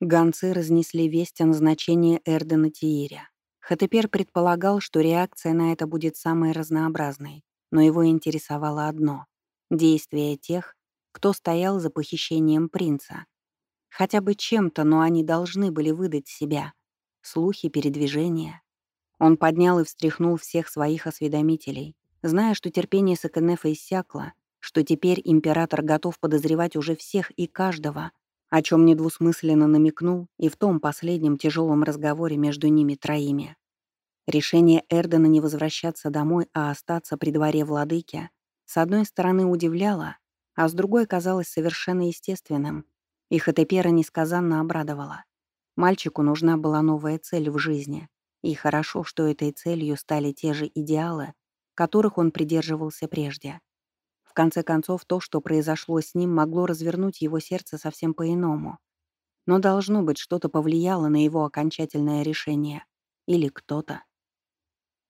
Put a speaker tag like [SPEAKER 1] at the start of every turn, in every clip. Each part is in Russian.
[SPEAKER 1] Гонцы разнесли весть о назначении Эрдена Тииря. Хатепер предполагал, что реакция на это будет самой разнообразной, но его интересовало одно — действия тех, кто стоял за похищением принца. Хотя бы чем-то, но они должны были выдать себя. Слухи, передвижения. Он поднял и встряхнул всех своих осведомителей, зная, что терпение Сакенефа иссякло, что теперь император готов подозревать уже всех и каждого, о чем недвусмысленно намекнул и в том последнем тяжелом разговоре между ними троими. Решение Эрдена не возвращаться домой, а остаться при дворе владыки, с одной стороны удивляло, а с другой казалось совершенно естественным, и Хатепера несказанно обрадовала. Мальчику нужна была новая цель в жизни, и хорошо, что этой целью стали те же идеалы, которых он придерживался прежде. Конце концов, то, что произошло с ним, могло развернуть его сердце совсем по-иному. Но должно быть, что-то повлияло на его окончательное решение. Или кто-то.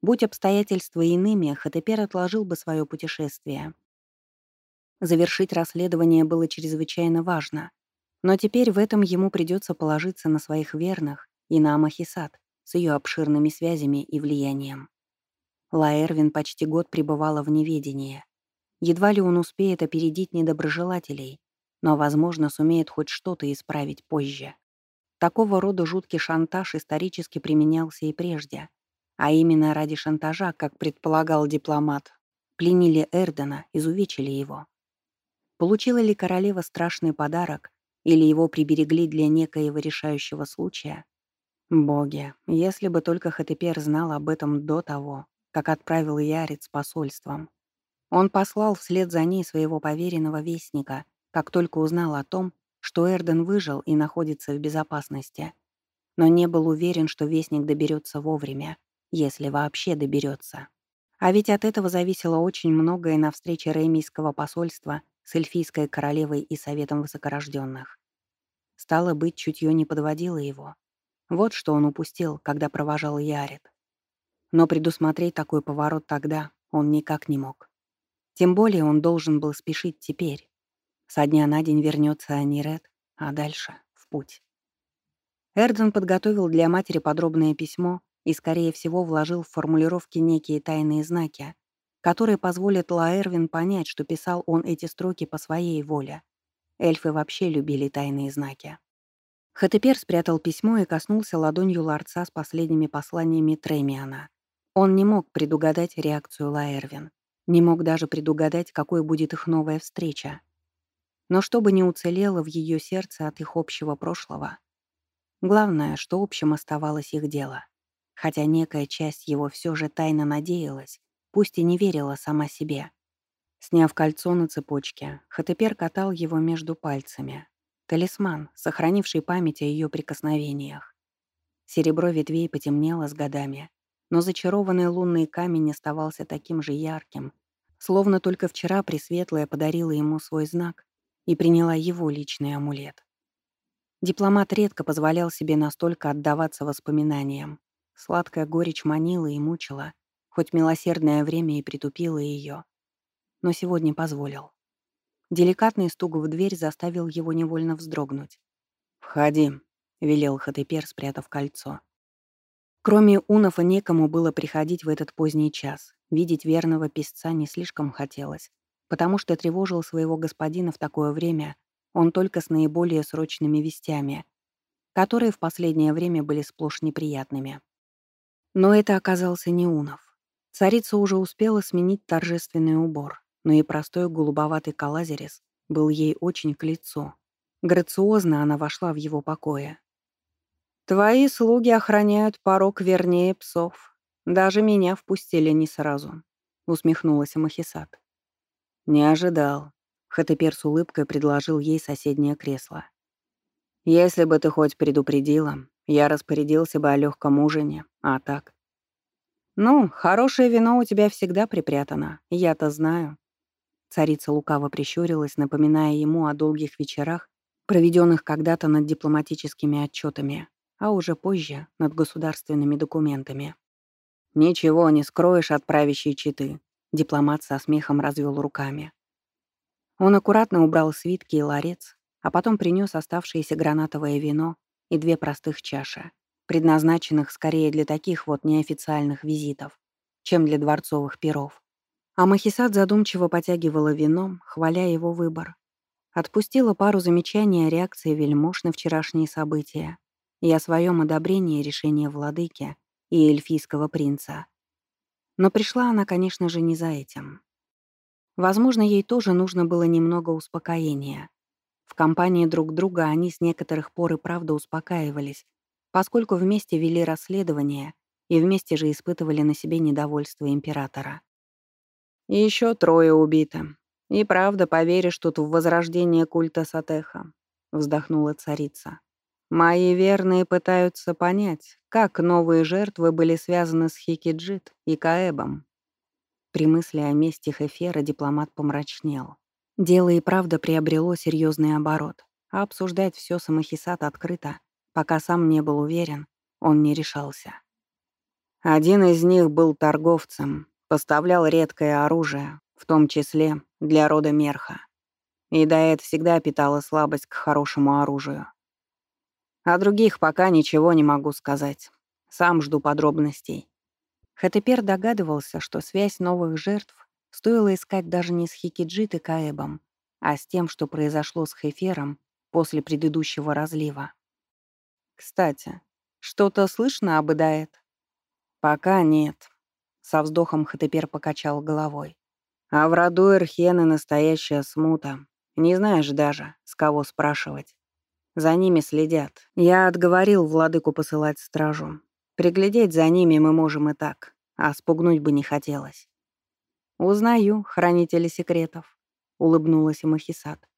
[SPEAKER 1] Будь обстоятельства иными, Хатепер отложил бы свое путешествие. Завершить расследование было чрезвычайно важно. Но теперь в этом ему придется положиться на своих верных и на Амахисат с ее обширными связями и влиянием. Лаэрвин почти год пребывала в неведении. Едва ли он успеет опередить недоброжелателей, но, возможно, сумеет хоть что-то исправить позже. Такого рода жуткий шантаж исторически применялся и прежде, а именно ради шантажа, как предполагал дипломат, пленили Эрдена, изувечили его. Получила ли королева страшный подарок, или его приберегли для некоего решающего случая? Боги, если бы только Хатепер знал об этом до того, как отправил Ярец посольством. Он послал вслед за ней своего поверенного вестника, как только узнал о том, что Эрден выжил и находится в безопасности. Но не был уверен, что вестник доберется вовремя если вообще доберется. А ведь от этого зависело очень многое на встрече Реймийского посольства с эльфийской королевой и советом высокорожденных. Стало быть, чутье не подводило его. Вот что он упустил, когда провожал Ярит. Но предусмотреть такой поворот тогда он никак не мог. Тем более он должен был спешить теперь. Со дня на день вернется Аниред, а дальше — в путь. Эрден подготовил для матери подробное письмо, и, скорее всего, вложил в формулировки некие тайные знаки, которые позволят Лаэрвин понять, что писал он эти строки по своей воле. Эльфы вообще любили тайные знаки. Хатепер спрятал письмо и коснулся ладонью ларца с последними посланиями Тремиана. Он не мог предугадать реакцию Лаэрвин, не мог даже предугадать, какой будет их новая встреча. Но что бы ни уцелело в ее сердце от их общего прошлого, главное, что общим оставалось их дело хотя некая часть его все же тайно надеялась, пусть и не верила сама себе. Сняв кольцо на цепочке, Хатепер катал его между пальцами. Талисман, сохранивший память о ее прикосновениях. Серебро ветвей потемнело с годами, но зачарованный лунный камень оставался таким же ярким, словно только вчера Пресветлая подарила ему свой знак и приняла его личный амулет. Дипломат редко позволял себе настолько отдаваться воспоминаниям, Сладкая горечь манила и мучила, хоть милосердное время и притупило ее. Но сегодня позволил. Деликатный стук в дверь заставил его невольно вздрогнуть. «Входи», — велел Хатепер, спрятав кольцо. Кроме Унова некому было приходить в этот поздний час. Видеть верного песца не слишком хотелось, потому что тревожил своего господина в такое время он только с наиболее срочными вестями, которые в последнее время были сплошь неприятными. Но это оказался не Унов. Царица уже успела сменить торжественный убор, но и простой голубоватый калазерис был ей очень к лицу. Грациозно она вошла в его покое. «Твои слуги охраняют порог вернее псов. Даже меня впустили не сразу», — усмехнулась Махисат. «Не ожидал». Хатепер с улыбкой предложил ей соседнее кресло. «Если бы ты хоть предупредила, я распорядился бы о легком ужине, а так? Ну, хорошее вино у тебя всегда припрятано, я-то знаю. Царица лукаво прищурилась, напоминая ему о долгих вечерах, проведенных когда-то над дипломатическими отчетами, а уже позже над государственными документами. «Ничего не скроешь от правящей читы», — дипломат со смехом развел руками. Он аккуратно убрал свитки и ларец, а потом принес оставшееся гранатовое вино и две простых чаши, предназначенных скорее для таких вот неофициальных визитов, чем для дворцовых перов. А Махисад задумчиво потягивала вином, хваля его выбор. Отпустила пару замечаний о реакции вельмож на вчерашние события и о своем одобрении решения владыки и эльфийского принца. Но пришла она, конечно же, не за этим. Возможно, ей тоже нужно было немного успокоения. В компании друг друга они с некоторых пор и правда успокаивались, поскольку вместе вели расследование и вместе же испытывали на себе недовольство императора. Еще трое убиты. И правда, поверишь тут в возрождение культа Сатеха», — вздохнула царица. «Мои верные пытаются понять, как новые жертвы были связаны с Хикиджит и Каэбом. При мысли о месте Хефера дипломат помрачнел. Дело и правда приобрело серьезный оборот, а обсуждать все с открыто, пока сам не был уверен, он не решался. Один из них был торговцем, поставлял редкое оружие, в том числе для рода Мерха. И Даэт всегда питала слабость к хорошему оружию. О других пока ничего не могу сказать. Сам жду подробностей. Хатепер догадывался, что связь новых жертв стоило искать даже не с Хикиджит и Каэбом, а с тем, что произошло с Хефером после предыдущего разлива. «Кстати, что-то слышно об Идаэт?» «Пока нет», — со вздохом Хатепер покачал головой. «А в роду Эрхены настоящая смута. Не знаешь даже, с кого спрашивать. За ними следят. Я отговорил владыку посылать стражу. Приглядеть за ними мы можем и так, а спугнуть бы не хотелось. «Узнаю, хранители секретов», — улыбнулась Махисат.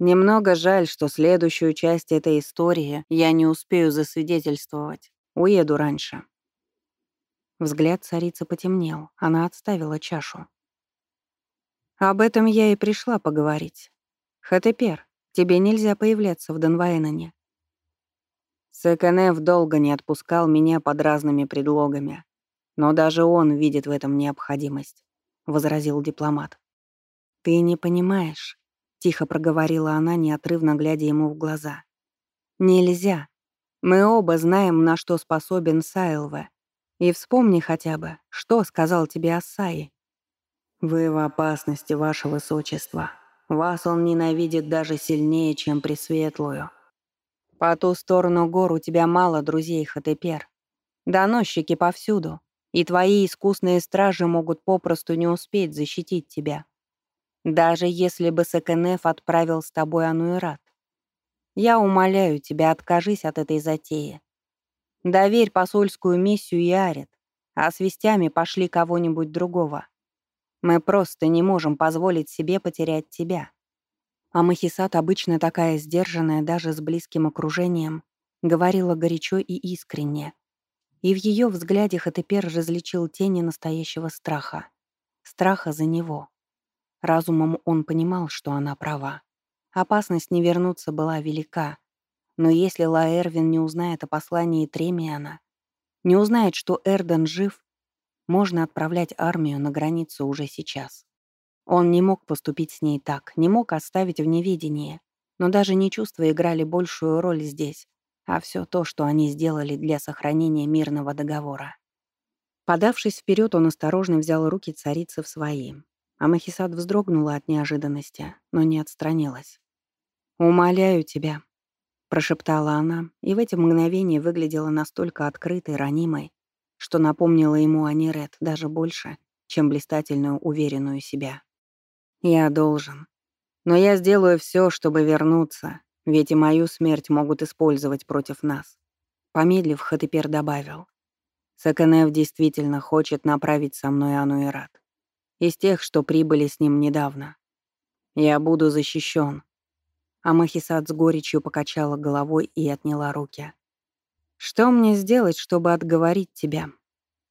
[SPEAKER 1] «Немного жаль, что следующую часть этой истории я не успею засвидетельствовать. Уеду раньше». Взгляд царицы потемнел, она отставила чашу. «Об этом я и пришла поговорить. Хатепер, тебе нельзя появляться в Донвайнане. Сэкэнеф долго не отпускал меня под разными предлогами. Но даже он видит в этом необходимость, — возразил дипломат. «Ты не понимаешь», — тихо проговорила она, неотрывно глядя ему в глаза. «Нельзя. Мы оба знаем, на что способен Сайлве. И вспомни хотя бы, что сказал тебе Ассаи». «Вы в опасности, ваше высочество. Вас он ненавидит даже сильнее, чем Пресветлую», по ту сторону гор у тебя мало друзей, Хатепер. Доносчики повсюду, и твои искусные стражи могут попросту не успеть защитить тебя. Даже если бы СКНФ отправил с тобой Ануэрат. Я умоляю тебя, откажись от этой затеи. Доверь посольскую миссию и Арит, а с вестями пошли кого-нибудь другого. Мы просто не можем позволить себе потерять тебя. А Махисат, обычно такая сдержанная даже с близким окружением, говорила горячо и искренне. И в ее взгляде Хатепер различил тени настоящего страха. Страха за него. Разумом он понимал, что она права. Опасность не вернуться была велика. Но если Лаэрвин не узнает о послании Тремиана, не узнает, что Эрден жив, можно отправлять армию на границу уже сейчас. Он не мог поступить с ней так, не мог оставить в неведении. Но даже не чувства играли большую роль здесь, а все то, что они сделали для сохранения мирного договора. Подавшись вперед, он осторожно взял руки царицы в свои. А Махисад вздрогнула от неожиданности, но не отстранилась. «Умоляю тебя», — прошептала она, и в эти мгновения выглядела настолько открытой, ранимой, что напомнила ему о Нерет даже больше, чем блистательную уверенную себя. Я должен. Но я сделаю все, чтобы вернуться, ведь и мою смерть могут использовать против нас. Помедлив, Хатепер добавил. Саканев действительно хочет направить со мной Ануэрат. Из тех, что прибыли с ним недавно. Я буду защищен. А Махисад с горечью покачала головой и отняла руки. «Что мне сделать, чтобы отговорить тебя?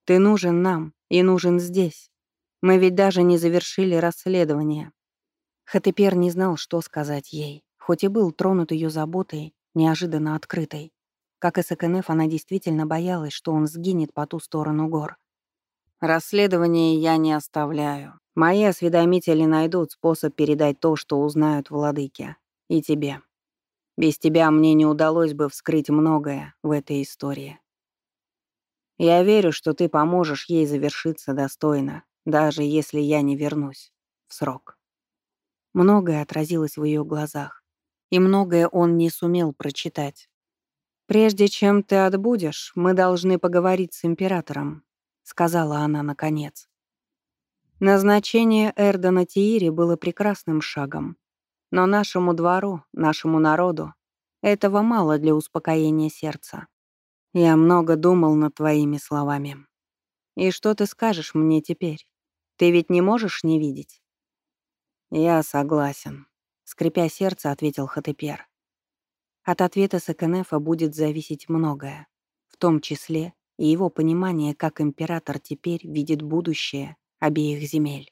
[SPEAKER 1] Ты нужен нам и нужен здесь. Мы ведь даже не завершили расследование. Хатепер не знал, что сказать ей, хоть и был тронут ее заботой, неожиданно открытой. Как и СКНФ, она действительно боялась, что он сгинет по ту сторону гор. «Расследование я не оставляю. Мои осведомители найдут способ передать то, что узнают владыки. И тебе». Без тебя мне не удалось бы вскрыть многое в этой истории. Я верю, что ты поможешь ей завершиться достойно, даже если я не вернусь в срок. Многое отразилось в ее глазах, и многое он не сумел прочитать. «Прежде чем ты отбудешь, мы должны поговорить с императором», — сказала она наконец. Назначение Эрдона Тиири было прекрасным шагом. Но нашему двору, нашему народу, этого мало для успокоения сердца. Я много думал над твоими словами. И что ты скажешь мне теперь? Ты ведь не можешь не видеть? Я согласен, скрипя сердце, ответил Хатепер. От ответа Сакенефа будет зависеть многое, в том числе и его понимание, как император теперь видит будущее обеих земель.